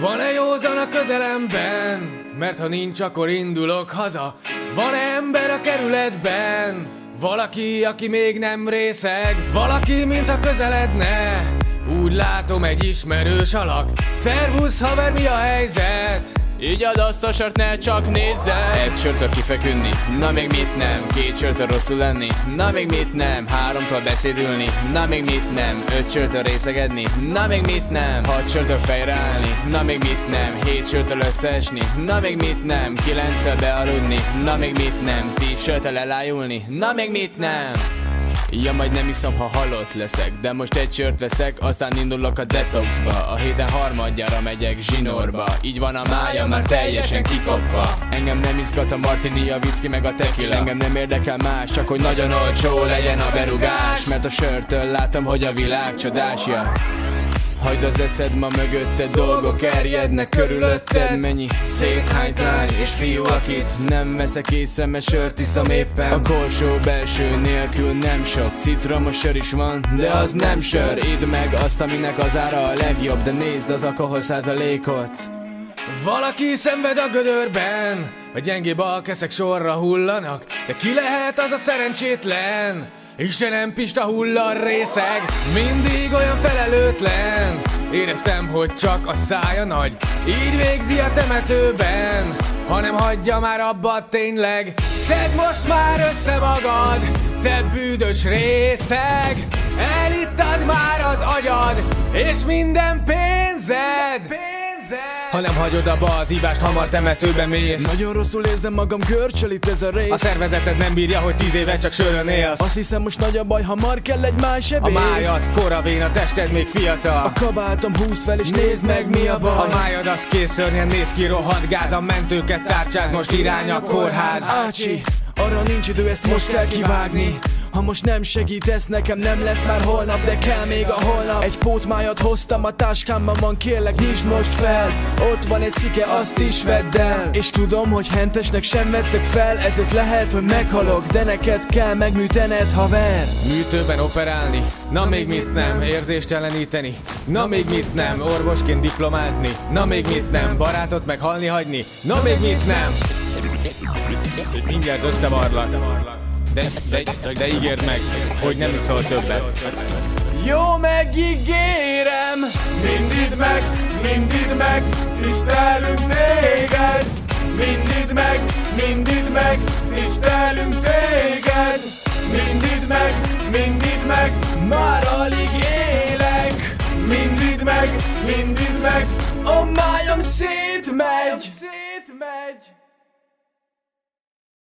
Van-e józan a közelemben? Mert ha nincs, akkor indulok haza Van-e ember a kerületben? Valaki, aki még nem részeg Valaki, mintha közeledne Úgy látom egy ismerős alak Szervusz haver, mi a helyzet? Így ad azt a sört, ne csak nézze Egy sört kifeküdni, na még mit nem? Két sört rosszul lenni, na még mit nem? Háromtól beszédülni, na még mit nem? Öt sört részegedni, na még mit nem? Hat sört fejre állni, na még mit nem? Hét sört összeesni, na még mit nem? Kilenctől bealudni, na még mit nem? Tíz sört elájulni, na még mit nem Ja, majd nem iszom, ha halott leszek De most egy sört veszek, aztán indulok a detoxba. A héten harmadjára megyek zsinórba. Így van a mája már teljesen kikopva. Engem nem izgat a martini, a whisky meg a tequila. Engem nem érdekel más, csak hogy nagyon olcsó legyen a berugás. Mert a sörtől látom, hogy a világ csodás, ja. Hagyd az eszed ma mögötte dolgok erjednek körülötted. Mennyi széthányt lány és fiú, akit nem veszek észre, mert sört iszom éppen. A korsó belső nélkül nem sok Citromos sör is van, de az nem sör. Idd meg azt, aminek az ára a legjobb De nézd az alkohol százalékot. Valaki szenved a gödörben A gyengébb alkeszek sorra hullanak De ki lehet az a szerencsétlen? Istenem Pista hullar részeg Mindig olyan felelőtlen. Éreztem, hogy csak a szája nagy. Így végzi a temetőben. Hanem hagyja már abba tényleg. Szedd most már össze magad Te bűdös részeg. Elittad már az agyad És minden pénzed, pénzed. Ha nem hagyod abba az ívást, hamar temetőbe mész. Nagyon rosszul érzem magam, görcsöl itt ez a rész. A szervezeted nem bírja, hogy tíz éve csak sörön élsz. Azt hiszem most nagy a baj, hamar kell egy más sebész A májad koravén, a tested még fiatal. A kabátom húz fel és nézd meg mi a baj. A májad az készörnyen néz ki, rohadt gáz A mentőket tárcsáz, most irány a kórház. Ácsi, arra nincs idő, ezt most kell kivágni ha most nem segítesz, nekem nem lesz már holnap De kell még a holnap. Egy pótmájat hoztam, a táskámban van Kérlek nyisd most fel. Ott van egy szike, azt is vedd el. És tudom, hogy hentesnek sem vettek fel Ezért lehet, hogy meghalok De neked kell megműtened, haver. Műtőben operálni? Na még mit nem, érzésteleníteni Na még mit nem, orvosként diplomázni? Na még mit nem, barátot meg halni hagyni? Na még mit nem? Mindjárt összevarlak de, de, de, de ígérd meg, hogy nem iszol többet. Jó, megígérem, mindig meg, mindig meg, tisztelünk téged. Mindig meg, mindig meg, tisztelünk téged. Mindig meg, mindig meg, már alig élek. Mindig meg, mindig meg, a májam szétmegy. Szétmegy.